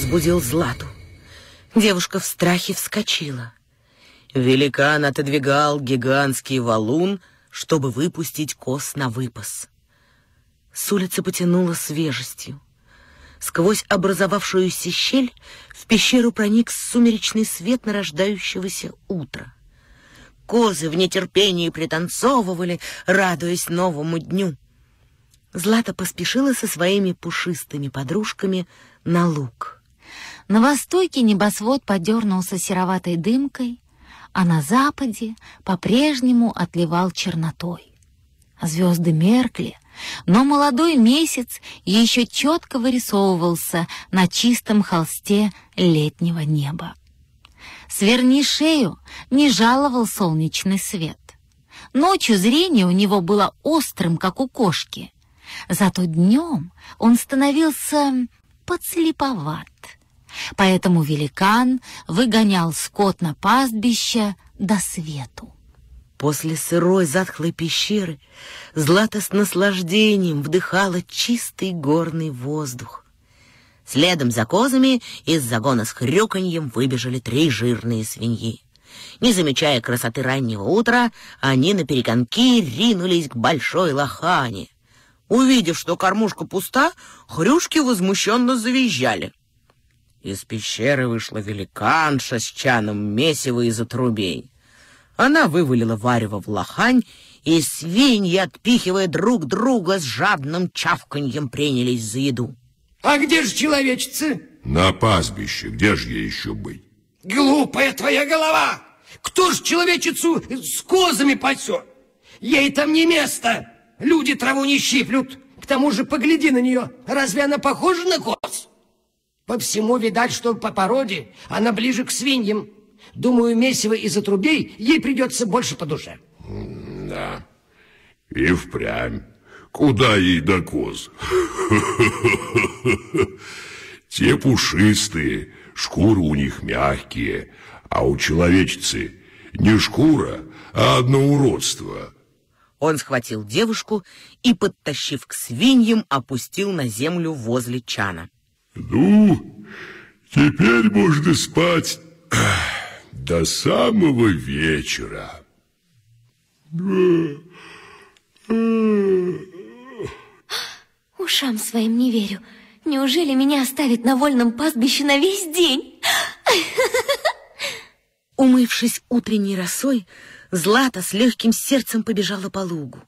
разбудил Злату. Девушка в страхе вскочила. Великан отодвигал гигантский валун, чтобы выпустить коз на выпас. С улицы потянуло свежестью. Сквозь образовавшуюся щель в пещеру проник сумеречный свет нарождающегося утра. Козы в нетерпении пританцовывали, радуясь новому дню. Злата поспешила со своими пушистыми подружками на луг. На востоке небосвод подернулся сероватой дымкой, а на западе по-прежнему отливал чернотой. Звезды меркли, но молодой месяц еще четко вырисовывался на чистом холсте летнего неба. Сверни шею, не жаловал солнечный свет. Ночью зрение у него было острым, как у кошки. Зато днем он становился подслеповат. Поэтому великан выгонял скот на пастбище до свету. После сырой затхлой пещеры Злата с наслаждением вдыхала чистый горный воздух. Следом за козами из загона с хрюканьем выбежали три жирные свиньи. Не замечая красоты раннего утра, они на перегонки ринулись к большой лохане. Увидев, что кормушка пуста, хрюшки возмущенно завизжали. Из пещеры вышла великанша с чаном месива из отрубей. Она вывалила варево в лохань, и свиньи, отпихивая друг друга, с жадным чавканьем принялись за еду. А где же человечицы? На пастбище. Где же ей еще быть? Глупая твоя голова! Кто ж человечицу с козами пасет? Ей там не место. Люди траву не щиплют. К тому же погляди на нее. Разве она похожа на коз? По всему видать, что по породе она ближе к свиньям. Думаю, месиво из отрубей ей придется больше по душе. Да, и впрямь. Куда ей до коз? Те пушистые, шкуры у них мягкие, а у человечицы не шкура, а одно уродство. Он схватил девушку и, подтащив к свиньям, опустил на землю возле чана. Ну, теперь можно спать до самого вечера. Ушам своим не верю. Неужели меня оставят на вольном пастбище на весь день? Умывшись утренней росой, Злата с легким сердцем побежала по лугу.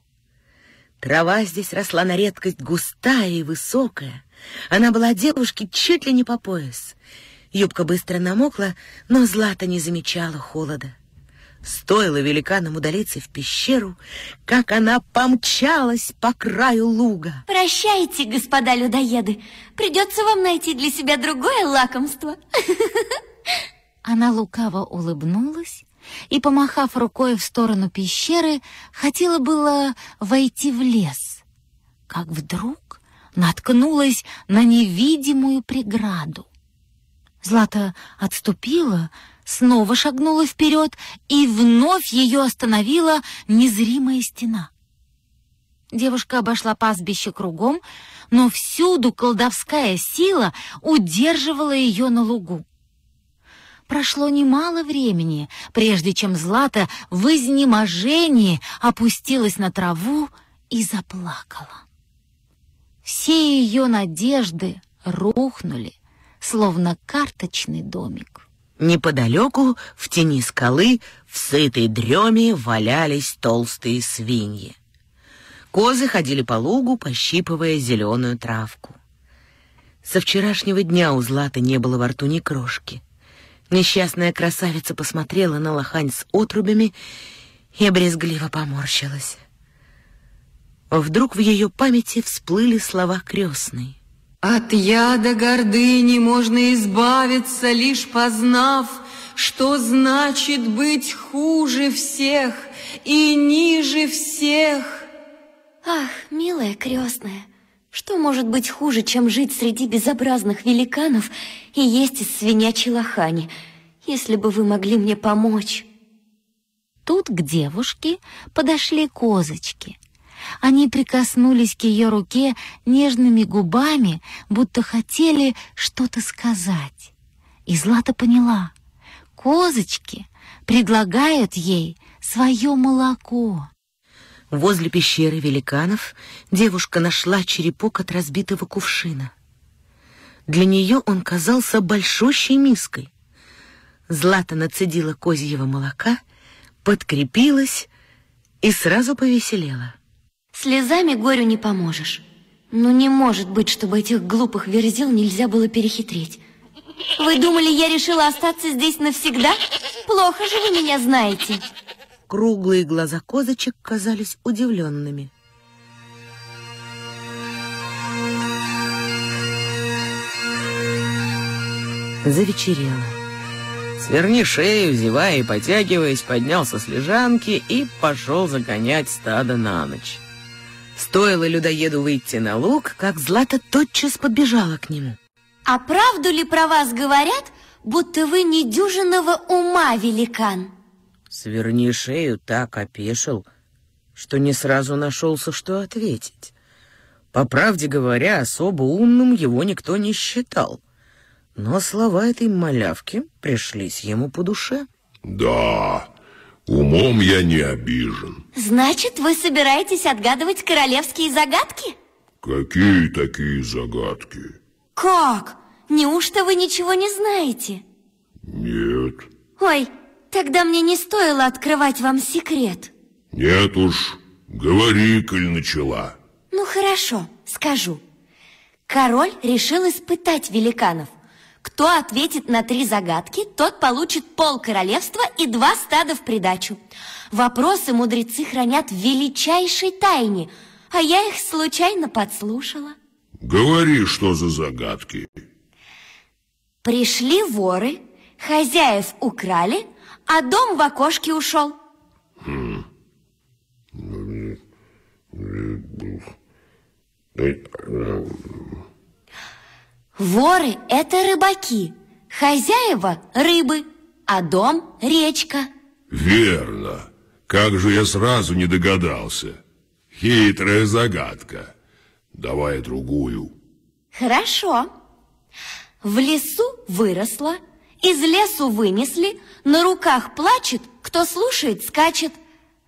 Трава здесь росла на редкость густая и высокая. Она была девушке чуть ли не по пояс. Юбка быстро намокла, но Злата не замечала холода. Стоило великанам удалиться в пещеру, как она помчалась по краю луга. Прощайте, господа людоеды. Придется вам найти для себя другое лакомство. Она лукаво улыбнулась и, помахав рукой в сторону пещеры, хотела было войти в лес, как вдруг наткнулась на невидимую преграду. Злата отступила, снова шагнула вперед, и вновь ее остановила незримая стена. Девушка обошла пастбище кругом, но всюду колдовская сила удерживала ее на лугу. Прошло немало времени, прежде чем Злата в изнеможении опустилась на траву и заплакала. Все ее надежды рухнули, словно карточный домик. Неподалеку, в тени скалы, в сытой дреме валялись толстые свиньи. Козы ходили по лугу, пощипывая зеленую травку. Со вчерашнего дня у Златы не было во рту ни крошки. Несчастная красавица посмотрела на лохань с отрубями и брезгливо поморщилась. Вдруг в ее памяти всплыли слова крестной. От яда гордыни можно избавиться, лишь познав, что значит быть хуже всех и ниже всех. Ах, милая крестная, что может быть хуже, чем жить среди безобразных великанов и есть из свинячьей лохани, если бы вы могли мне помочь? Тут к девушке подошли козочки. Они прикоснулись к ее руке нежными губами, будто хотели что-то сказать. И Злата поняла, козочки предлагают ей свое молоко. Возле пещеры великанов девушка нашла черепок от разбитого кувшина. Для нее он казался большущей миской. Злата нацедила козьего молока, подкрепилась и сразу повеселела. Слезами горю не поможешь. Но не может быть, чтобы этих глупых верзил нельзя было перехитрить. Вы думали, я решила остаться здесь навсегда? Плохо же вы меня знаете. Круглые глаза козочек казались удивленными. Завечерело. Сверни шею, зевая и потягиваясь, поднялся с лежанки и пошел загонять стадо на ночь. Стоило людоеду выйти на луг, как Злата тотчас подбежала к нему. А правду ли про вас говорят, будто вы недюжинного ума великан? Сверни шею так опешил, что не сразу нашелся, что ответить. По правде говоря, особо умным его никто не считал. Но слова этой малявки пришлись ему по душе. Да, умом я не обижен. Значит, вы собираетесь отгадывать королевские загадки? Какие такие загадки? Как? Неужто вы ничего не знаете? Нет. Ой, тогда мне не стоило открывать вам секрет. Нет уж, говори, коль начала. Ну хорошо, скажу. Король решил испытать великанов. Кто ответит на три загадки, тот получит пол королевства и два стада в придачу. Вопросы мудрецы хранят в величайшей тайне, а я их случайно подслушала. Говори, что за загадки. Пришли воры, хозяев украли, а дом в окошке ушел. Хм. Воры – это рыбаки, хозяева – рыбы, а дом – речка. Верно. Как же я сразу не догадался. Хитрая загадка. Давай другую. Хорошо. В лесу выросла, из лесу вынесли, на руках плачет, кто слушает, скачет.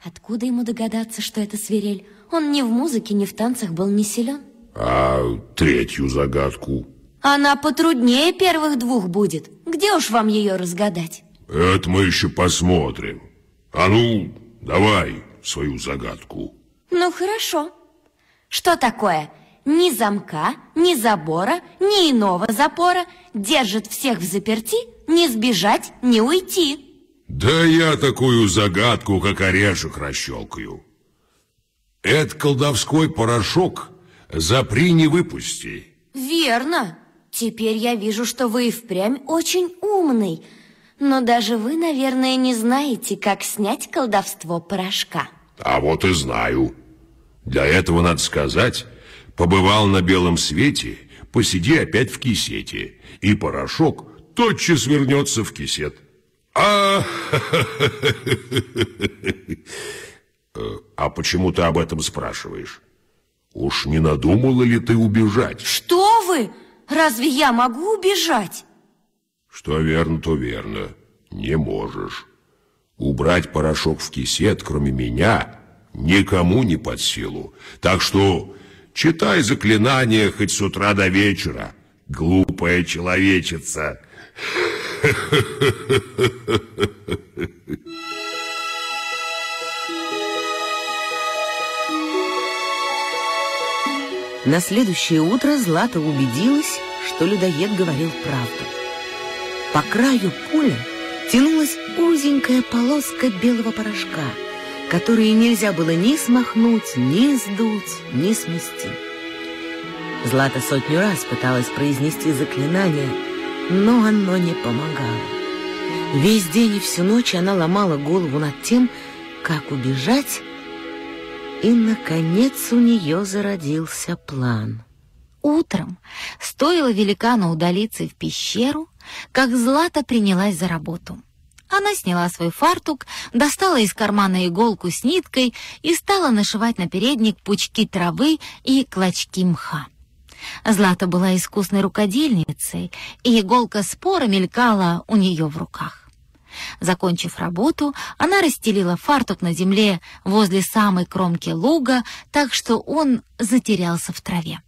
Откуда ему догадаться, что это свирель? Он ни в музыке, ни в танцах был не силен. А третью загадку? Она потруднее первых двух будет. Где уж вам ее разгадать? Это мы еще посмотрим. А ну, давай свою загадку. Ну, хорошо. Что такое? Ни замка, ни забора, ни иного запора держит всех в заперти, не сбежать, не уйти. Да я такую загадку, как орешек, расщелкаю. Это колдовской порошок «Запри, не выпусти». Верно. Теперь я вижу, что вы и впрямь очень умный. Но даже вы, наверное, не знаете, как снять колдовство порошка. А вот и знаю. Для этого, надо сказать, побывал на белом свете, посиди опять в кисете, и порошок тотчас вернется в кисет. А, а почему ты об этом спрашиваешь? Уж не надумала ли ты убежать? Что вы? Разве я могу убежать? Что верно, то верно. Не можешь. Убрать порошок в кисет, кроме меня, никому не под силу. Так что читай заклинания хоть с утра до вечера, глупая человечица. На следующее утро Злата убедилась, что людоед говорил правду. По краю поля тянулась узенькая полоска белого порошка, который нельзя было ни смахнуть, ни сдуть, ни смести. Злата сотню раз пыталась произнести заклинание, но оно не помогало. Весь день и всю ночь она ломала голову над тем, как убежать и, наконец, у нее зародился план. Утром, стоило великану удалиться в пещеру, как Злата принялась за работу. Она сняла свой фартук, достала из кармана иголку с ниткой и стала нашивать на передник пучки травы и клочки мха. Злата была искусной рукодельницей, и иголка спора мелькала у нее в руках. Закончив работу, она расстелила фартук на земле возле самой кромки луга, так что он затерялся в траве.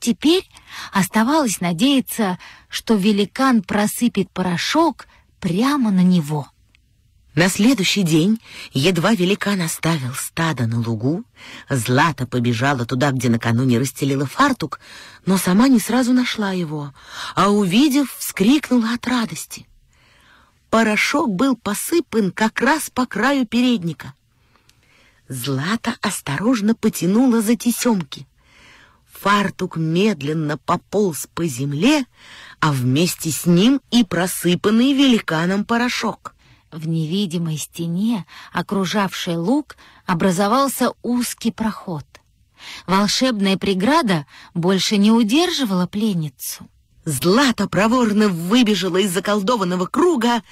Теперь оставалось надеяться, что великан просыпет порошок прямо на него. На следующий день, едва великан оставил стадо на лугу, Злата побежала туда, где накануне расстелила фартук, но сама не сразу нашла его, а, увидев, вскрикнула от радости. Порошок был посыпан как раз по краю передника. Злата осторожно потянула за тесемки. Фартук медленно пополз по земле, а вместе с ним и просыпанный великаном порошок. В невидимой стене, окружавшей луг, образовался узкий проход. Волшебная преграда больше не удерживала пленницу. Злата проворно выбежала из заколдованного круга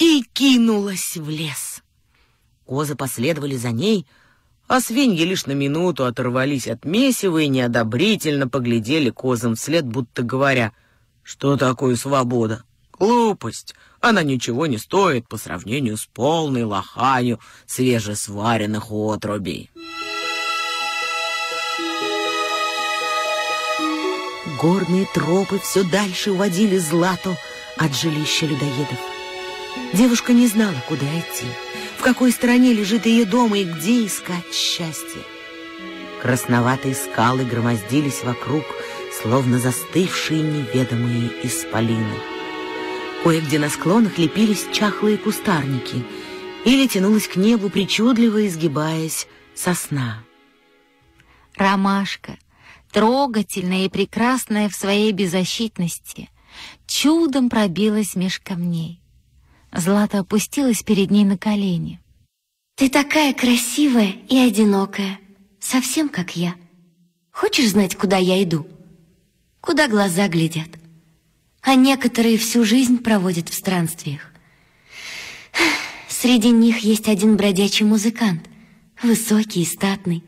и кинулась в лес. Козы последовали за ней, а свиньи лишь на минуту оторвались от месива и неодобрительно поглядели козам вслед, будто говоря, «Что такое свобода? Глупость! Она ничего не стоит по сравнению с полной лоханью свежесваренных отрубей». Горные тропы все дальше уводили Злату от жилища людоедов. Девушка не знала, куда идти, в какой стороне лежит ее дом и где искать счастье. Красноватые скалы громоздились вокруг, словно застывшие неведомые исполины. Кое-где на склонах лепились чахлые кустарники, или тянулась к небу, причудливо изгибаясь, сосна. Ромашка, трогательная и прекрасная в своей беззащитности, чудом пробилась меж камней. Злата опустилась перед ней на колени. Ты такая красивая и одинокая, совсем как я. Хочешь знать, куда я иду? Куда глаза глядят? А некоторые всю жизнь проводят в странствиях. Среди них есть один бродячий музыкант, высокий и статный.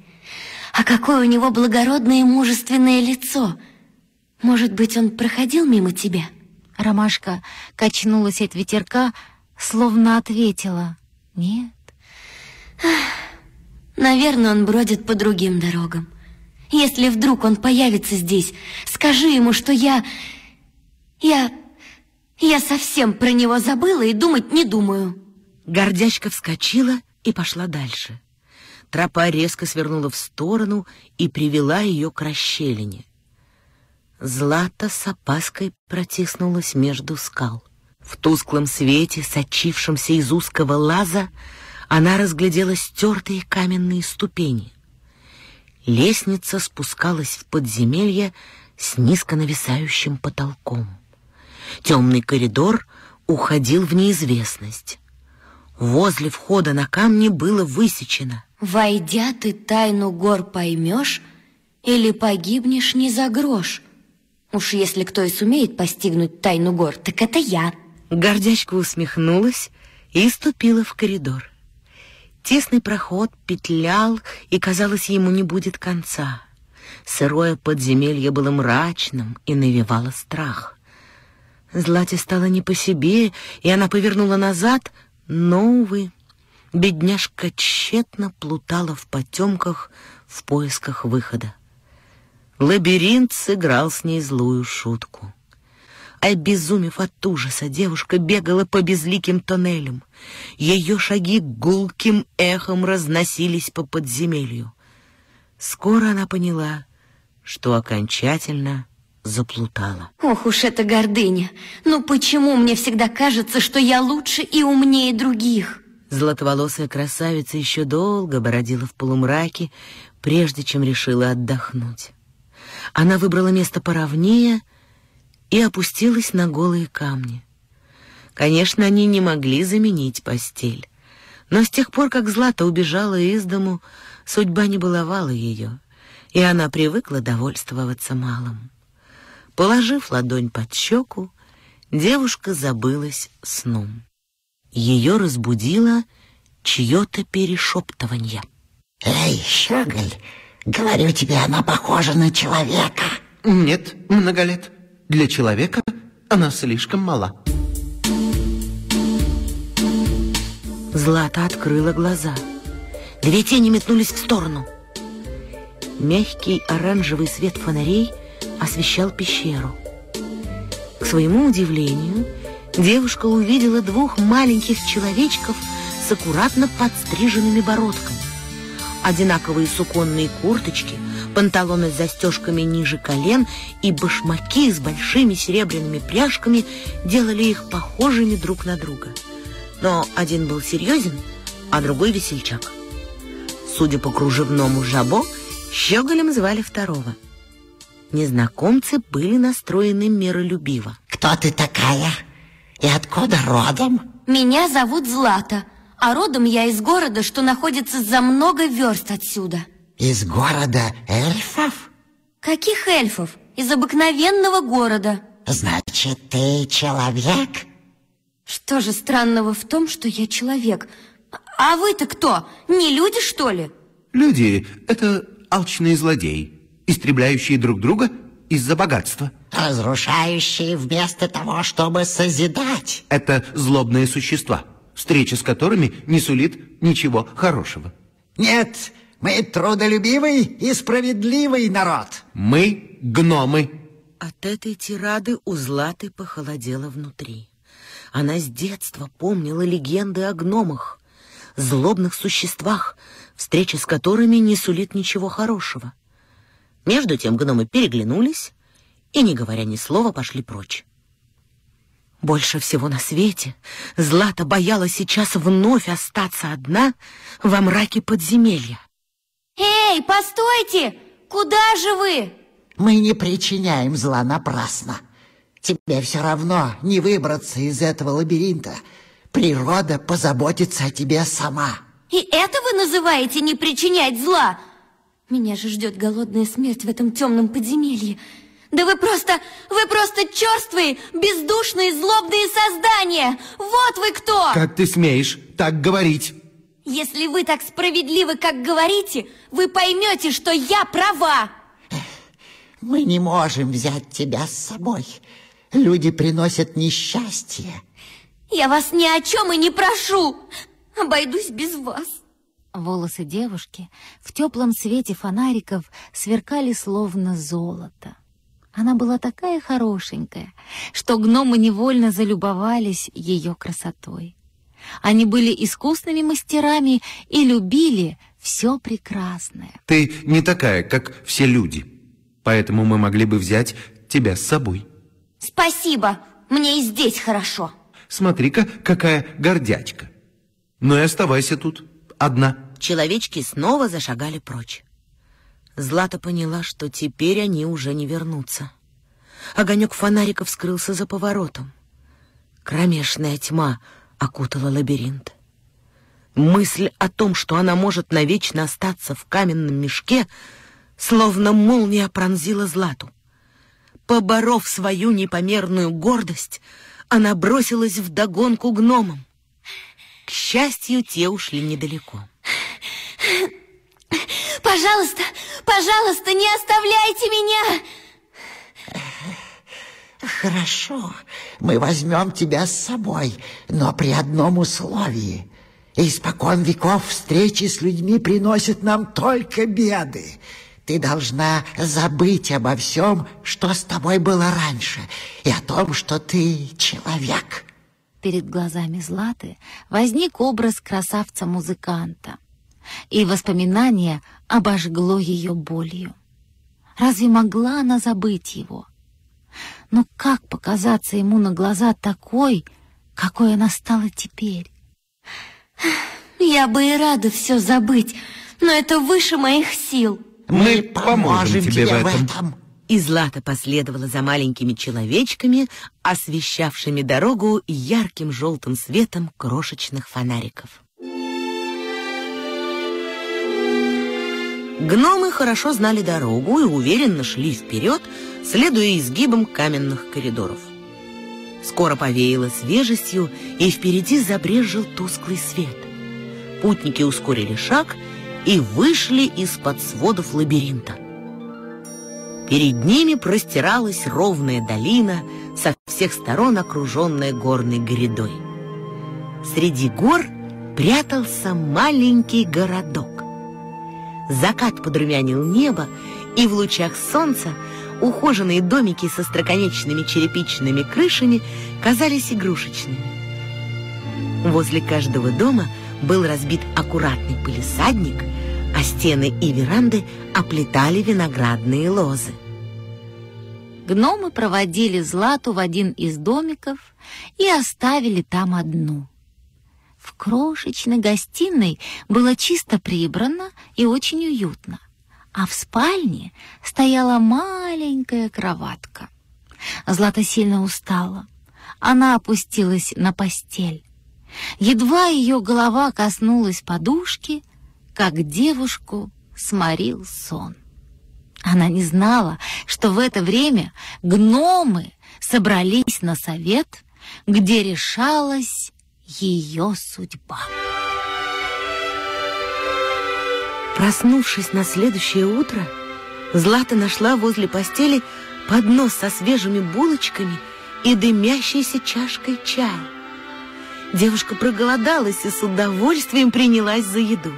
А какое у него благородное и мужественное лицо! Может быть, он проходил мимо тебя? Ромашка качнулась от ветерка, словно ответила «Нет». Наверное, он бродит по другим дорогам. Если вдруг он появится здесь, скажи ему, что я... Я... Я совсем про него забыла и думать не думаю. Гордячка вскочила и пошла дальше. Тропа резко свернула в сторону и привела ее к расщелине. Злата с опаской протиснулась между скал. В тусклом свете, сочившемся из узкого лаза, она разглядела стертые каменные ступени. Лестница спускалась в подземелье с низко нависающим потолком. Темный коридор уходил в неизвестность. Возле входа на камне было высечено. «Войдя, ты тайну гор поймешь, или погибнешь не за грош. Уж если кто и сумеет постигнуть тайну гор, так это я». Гордячка усмехнулась и ступила в коридор. Тесный проход петлял, и, казалось, ему не будет конца. Сырое подземелье было мрачным и навевало страх. Злате стало не по себе, и она повернула назад, но, увы, бедняжка тщетно плутала в потемках в поисках выхода. Лабиринт сыграл с ней злую шутку. Обезумев от ужаса, девушка бегала по безликим тоннелям. Ее шаги гулким эхом разносились по подземелью. Скоро она поняла, что окончательно заплутала. Ох уж эта гордыня! Ну почему мне всегда кажется, что я лучше и умнее других? Златоволосая красавица еще долго бородила в полумраке, прежде чем решила отдохнуть. Она выбрала место поровнее — и опустилась на голые камни. Конечно, они не могли заменить постель, но с тех пор, как Злата убежала из дому, судьба не баловала ее, и она привыкла довольствоваться малым. Положив ладонь под щеку, девушка забылась сном. Ее разбудило чье-то перешептывание. Эй, Щеголь, говорю тебе, она похожа на человека. Нет, многолет. Для человека она слишком мала. Злата открыла глаза. Две тени метнулись в сторону. Мягкий оранжевый свет фонарей освещал пещеру. К своему удивлению, девушка увидела двух маленьких человечков с аккуратно подстриженными бородками. Одинаковые суконные курточки, панталоны с застежками ниже колен и башмаки с большими серебряными пряжками делали их похожими друг на друга. Но один был серьезен, а другой весельчак. Судя по кружевному жабо, щеголем звали второго. Незнакомцы были настроены миролюбиво. Кто ты такая? И откуда родом? Меня зовут Злата, а родом я из города, что находится за много верст отсюда. Из города эльфов? Каких эльфов? Из обыкновенного города. Значит, ты человек? Что же странного в том, что я человек? А вы-то кто? Не люди, что ли? Люди – это алчные злодеи, истребляющие друг друга из-за богатства. Разрушающие вместо того, чтобы созидать. Это злобные существа, встреча с которыми не сулит ничего хорошего. Нет, мы трудолюбивый и справедливый народ. Мы – гномы. От этой тирады у Златы похолодело внутри. Она с детства помнила легенды о гномах, злобных существах, встреча с которыми не сулит ничего хорошего. Между тем гномы переглянулись и, не говоря ни слова, пошли прочь. Больше всего на свете Злата боялась сейчас вновь остаться одна во мраке подземелья. Эй, постойте! Куда же вы? Мы не причиняем зла напрасно. Тебе все равно не выбраться из этого лабиринта. Природа позаботится о тебе сама. И это вы называете не причинять зла? Меня же ждет голодная смерть в этом темном подземелье. Да вы просто, вы просто черствые, бездушные, злобные создания! Вот вы кто! Как ты смеешь так говорить? Если вы так справедливы, как говорите, вы поймете, что я права. Мы не можем взять тебя с собой. Люди приносят несчастье. Я вас ни о чем и не прошу. Обойдусь без вас. Волосы девушки в теплом свете фонариков сверкали словно золото. Она была такая хорошенькая, что гномы невольно залюбовались ее красотой. Они были искусными мастерами и любили все прекрасное. Ты не такая, как все люди, поэтому мы могли бы взять тебя с собой. Спасибо, мне и здесь хорошо. Смотри-ка, какая гордячка. Ну и оставайся тут, одна. Человечки снова зашагали прочь. Злата поняла, что теперь они уже не вернутся. Огонек фонариков скрылся за поворотом. Кромешная тьма окутала лабиринт. Мысль о том, что она может навечно остаться в каменном мешке, словно молния пронзила Злату. Поборов свою непомерную гордость, она бросилась в догонку гномам. К счастью, те ушли недалеко. Пожалуйста, пожалуйста, не оставляйте меня! Хорошо, мы возьмем тебя с собой, но при одном условии. Испокон веков встречи с людьми приносят нам только беды. Ты должна забыть обо всем, что с тобой было раньше, и о том, что ты человек. Перед глазами Златы возник образ красавца-музыканта, и воспоминание обожгло ее болью. Разве могла она забыть его? Но как показаться ему на глаза такой, какой она стала теперь? Я бы и рада все забыть, но это выше моих сил. Мы поможем тебе в этом. И Злата последовала за маленькими человечками, освещавшими дорогу ярким желтым светом крошечных фонариков. Гномы хорошо знали дорогу и уверенно шли вперед, следуя изгибам каменных коридоров. Скоро повеяло свежестью, и впереди забрежил тусклый свет. Путники ускорили шаг и вышли из-под сводов лабиринта. Перед ними простиралась ровная долина, со всех сторон окруженная горной грядой. Среди гор прятался маленький городок. Закат подрумянил небо, и в лучах солнца ухоженные домики со строконечными черепичными крышами казались игрушечными. Возле каждого дома был разбит аккуратный пылесадник, а стены и веранды оплетали виноградные лозы. Гномы проводили Злату в один из домиков и оставили там одну. В крошечной гостиной было чисто прибрано и очень уютно а в спальне стояла маленькая кроватка. Злата сильно устала. Она опустилась на постель. Едва ее голова коснулась подушки, как девушку сморил сон. Она не знала, что в это время гномы собрались на совет, где решалась ее судьба. Проснувшись на следующее утро, Злата нашла возле постели поднос со свежими булочками и дымящейся чашкой чая. Девушка проголодалась и с удовольствием принялась за еду.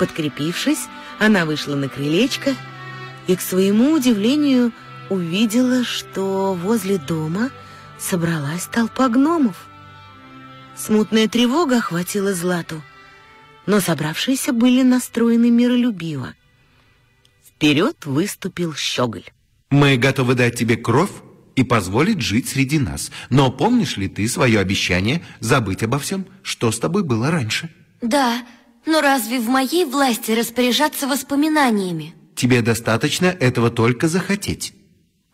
Подкрепившись, она вышла на крылечко и, к своему удивлению, увидела, что возле дома собралась толпа гномов. Смутная тревога охватила Злату — но собравшиеся были настроены миролюбиво. Вперед выступил Щеголь. Мы готовы дать тебе кровь и позволить жить среди нас. Но помнишь ли ты свое обещание забыть обо всем, что с тобой было раньше? Да, но разве в моей власти распоряжаться воспоминаниями? Тебе достаточно этого только захотеть.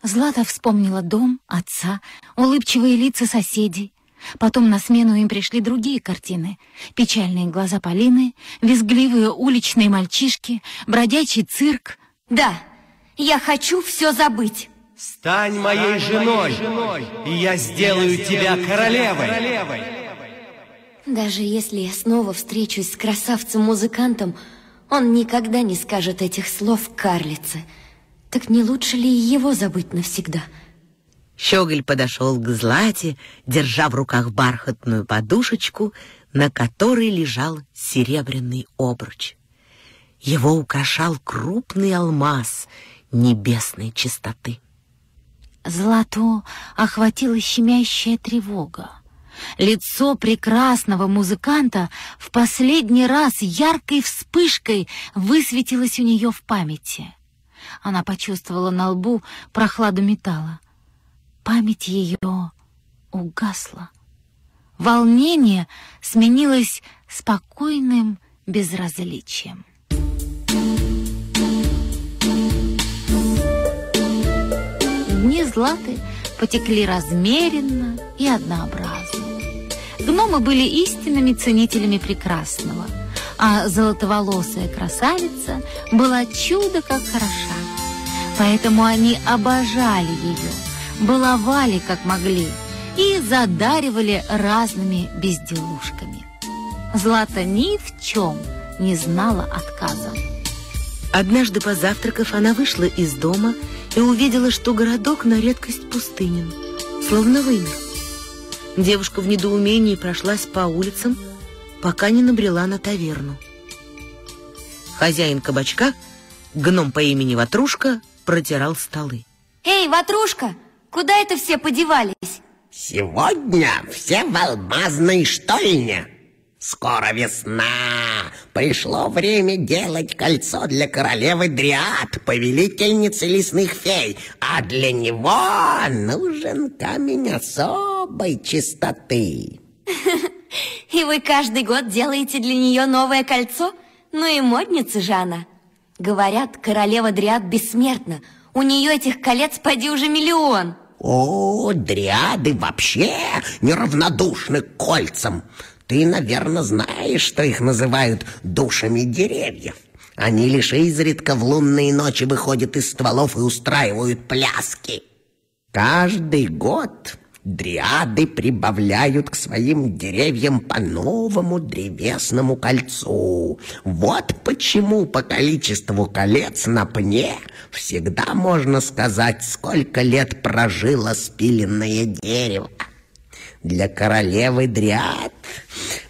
Злата вспомнила дом, отца, улыбчивые лица соседей, Потом на смену им пришли другие картины. Печальные глаза Полины, визгливые уличные мальчишки, бродячий цирк. Да, я хочу все забыть. Стань моей женой, и я сделаю тебя королевой. Даже если я снова встречусь с красавцем-музыкантом, он никогда не скажет этих слов карлице. Так не лучше ли его забыть навсегда?» Щеголь подошел к Злате, держа в руках бархатную подушечку, на которой лежал серебряный обруч. Его украшал крупный алмаз небесной чистоты. Злато охватила щемящая тревога. Лицо прекрасного музыканта в последний раз яркой вспышкой высветилось у нее в памяти. Она почувствовала на лбу прохладу металла. Память ее угасла. Волнение сменилось спокойным безразличием. Дни Златы потекли размеренно и однообразно. Гномы были истинными ценителями прекрасного, а золотоволосая красавица была чудо как хороша. Поэтому они обожали ее – баловали как могли и задаривали разными безделушками. Злата ни в чем не знала отказа. Однажды позавтракав, она вышла из дома и увидела, что городок на редкость пустынен, словно вымер. Девушка в недоумении прошлась по улицам, пока не набрела на таверну. Хозяин кабачка, гном по имени Ватрушка, протирал столы. «Эй, Ватрушка, Куда это все подевались? Сегодня все в алмазной штольне. Скоро весна. Пришло время делать кольцо для королевы Дриад, повелительницы лесных фей. А для него нужен камень особой чистоты. И вы каждый год делаете для нее новое кольцо? Ну и модница же она. Говорят, королева Дриад бессмертна. У нее этих колец поди уже миллион. О, дриады вообще неравнодушны к кольцам. Ты, наверное, знаешь, что их называют душами деревьев. Они лишь изредка в лунные ночи выходят из стволов и устраивают пляски. Каждый год Дриады прибавляют к своим деревьям по новому древесному кольцу. Вот почему по количеству колец на пне всегда можно сказать, сколько лет прожило спиленное дерево. Для королевы Дриад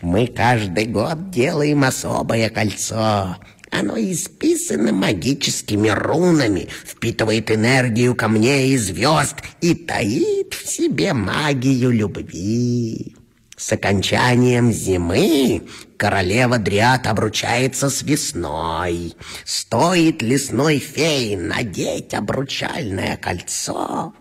мы каждый год делаем особое кольцо. Оно исписано магическими рунами, впитывает энергию камней и звезд и таит в себе магию любви. С окончанием зимы королева Дриад обручается с весной. Стоит лесной фее надеть обручальное кольцо,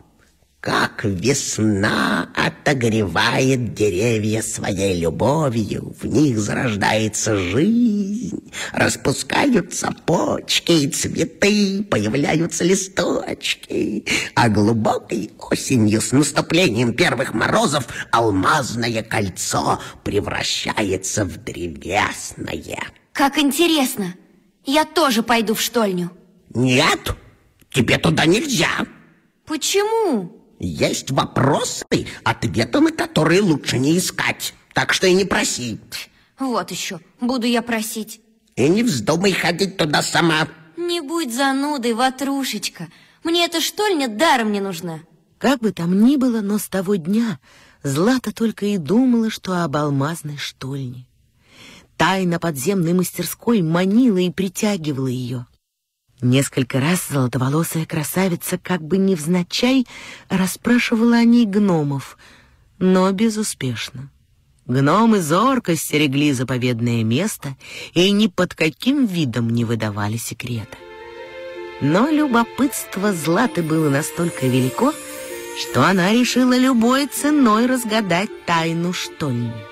как весна отогревает деревья своей любовью, в них зарождается жизнь, распускаются почки и цветы, появляются листочки, а глубокой осенью с наступлением первых морозов алмазное кольцо превращается в древесное. Как интересно. Я тоже пойду в штольню. Нет, тебе туда нельзя. Почему? Есть вопросы, ответы на которые лучше не искать. Так что и не проси. Вот еще, буду я просить. И не вздумай ходить туда сама. Не будь занудой, ватрушечка. Мне эта штольня даром не нужна. Как бы там ни было, но с того дня Злата только и думала, что об алмазной штольне. Тайна подземной мастерской манила и притягивала ее. Несколько раз золотоволосая красавица как бы невзначай расспрашивала о ней гномов, но безуспешно. Гномы зорко стерегли заповедное место и ни под каким видом не выдавали секрета. Но любопытство Златы было настолько велико, что она решила любой ценой разгадать тайну штольни.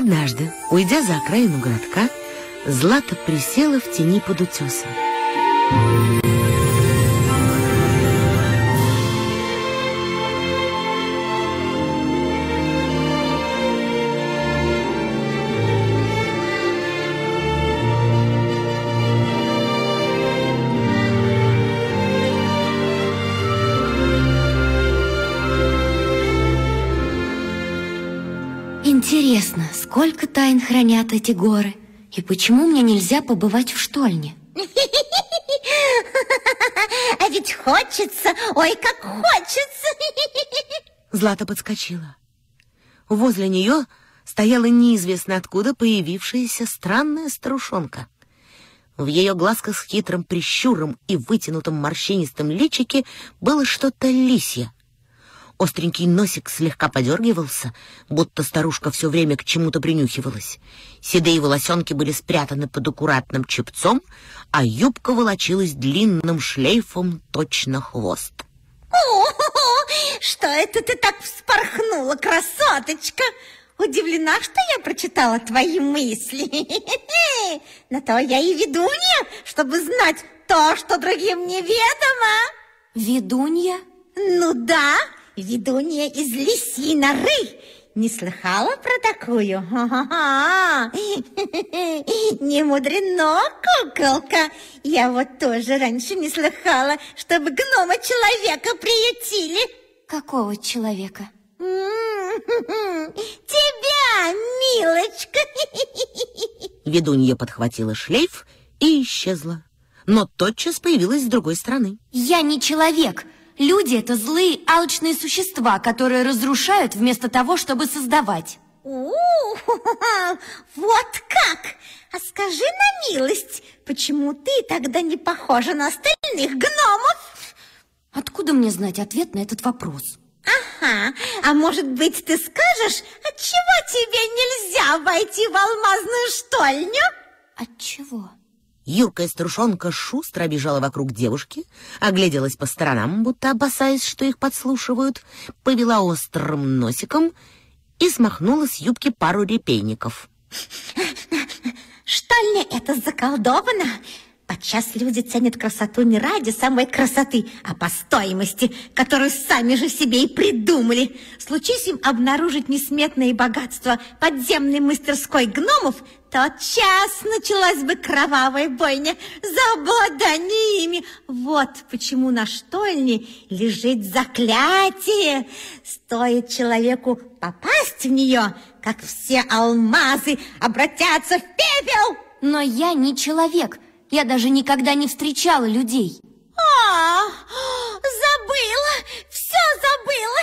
Однажды, уйдя за окраину городка, Злата присела в тени под утесом. Тайн хранят эти горы? И почему мне нельзя побывать в штольне? А ведь хочется, ой, как хочется. Злата подскочила. Возле нее стояла неизвестно откуда появившаяся странная старушонка. В ее глазках с хитрым прищуром и вытянутом морщинистом личике было что-то лисье. Остренький носик слегка подергивался, будто старушка все время к чему-то принюхивалась. Седые волосенки были спрятаны под аккуратным чепцом, а юбка волочилась длинным шлейфом точно хвост. О, что это ты так вспорхнула, красоточка? Удивлена, что я прочитала твои мысли. На то я и ведунья, чтобы знать то, что другим неведомо. Ведунья? Ну да, ведунья из норы. Не слыхала про такую? Ха-ха-ха. Не мудрено, куколка. Я вот тоже раньше не слыхала, чтобы гнома человека приютили. Какого человека? Тебя, милочка. Ведунья подхватила шлейф и исчезла, но тотчас появилась с другой стороны. Я не человек. Люди — это злые, алчные существа, которые разрушают вместо того, чтобы создавать. У, вот как! А скажи на милость, почему ты тогда не похожа на остальных гномов? Откуда мне знать ответ на этот вопрос? Ага, а может быть ты скажешь, отчего тебе нельзя войти в алмазную штольню? Отчего? Юркая старушонка шустро обежала вокруг девушки, огляделась по сторонам, будто опасаясь, что их подслушивают, повела острым носиком и смахнула с юбки пару репейников. Штольня это заколдовано. Подчас люди ценят красоту не ради самой красоты, а по стоимости, которую сами же себе и придумали. Случись им обнаружить несметные богатства подземной мастерской гномов, тотчас началась бы кровавая бойня за обладание ими. Вот почему на штольне лежит заклятие. Стоит человеку попасть в нее, как все алмазы обратятся в пепел. Но я не человек. Я даже никогда не встречала людей. А, забыла, все забыла.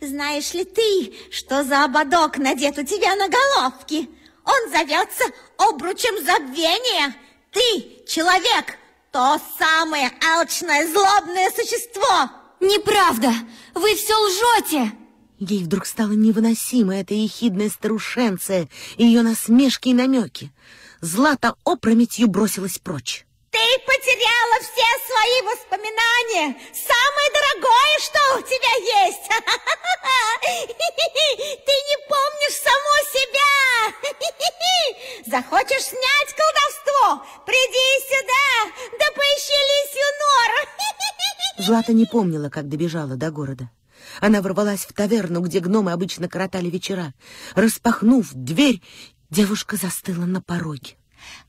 Знаешь ли ты, что за ободок надет у тебя на головке? Он зовется обручем забвения. Ты, человек, то самое алчное, злобное существо. Неправда, вы все лжете. Ей вдруг стало невыносимо эта ехидная старушенция, ее насмешки и намеки. Злата опрометью бросилась прочь. Ты потеряла все свои воспоминания. Самое дорогое, что у тебя есть. Ты не помнишь саму себя. Захочешь снять колдовство? Приди сюда, да поищи лисью нору. Злата не помнила, как добежала до города. Она ворвалась в таверну, где гномы обычно коротали вечера. Распахнув дверь, девушка застыла на пороге.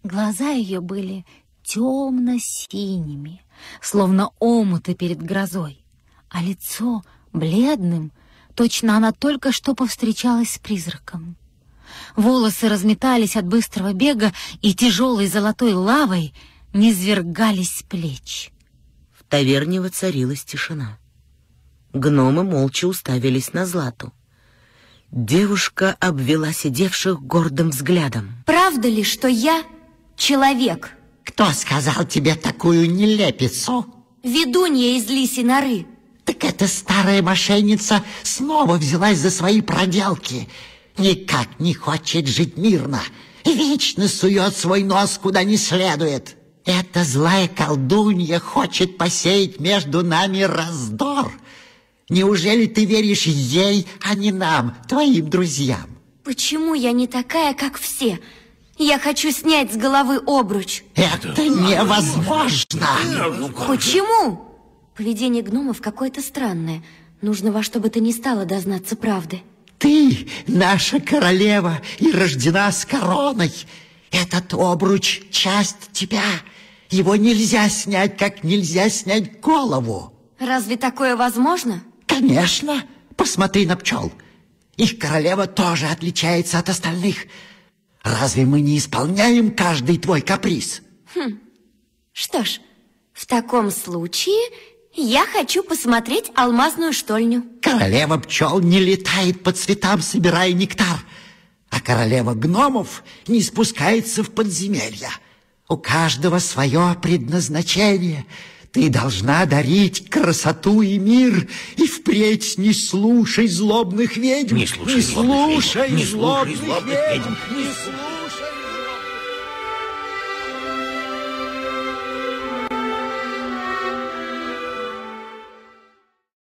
Глаза ее были темно-синими, словно омуты перед грозой, а лицо бледным, точно она только что повстречалась с призраком. Волосы разметались от быстрого бега и тяжелой золотой лавой низвергались с плеч. В таверне воцарилась тишина. Гномы молча уставились на Злату. Девушка обвела сидевших гордым взглядом. Правда ли, что я человек? Кто сказал тебе такую нелепицу? Ведунья из лиси норы. Так эта старая мошенница снова взялась за свои проделки. Никак не хочет жить мирно. Вечно сует свой нос куда не следует. Эта злая колдунья хочет посеять между нами раздор. Неужели ты веришь ей, а не нам, твоим друзьям? Почему я не такая, как все? Я хочу снять с головы обруч. Это невозможно. Почему? Поведение гномов какое-то странное. Нужно во что бы то ни стало дознаться правды. Ты наша королева и рождена с короной. Этот обруч — часть тебя. Его нельзя снять, как нельзя снять голову. Разве такое возможно? Конечно. Посмотри на пчел. Их королева тоже отличается от остальных. Разве мы не исполняем каждый твой каприз? Хм. Что ж, в таком случае я хочу посмотреть алмазную штольню. Королева пчел не летает по цветам, собирая нектар, а королева гномов не спускается в подземелья. У каждого свое предназначение. Ты должна дарить красоту и мир, и впредь не слушай злобных ведьм. Не слушай не злобных слушай ведьм. Не слушай злобных злобных ведьм. ведьм. Не слушай.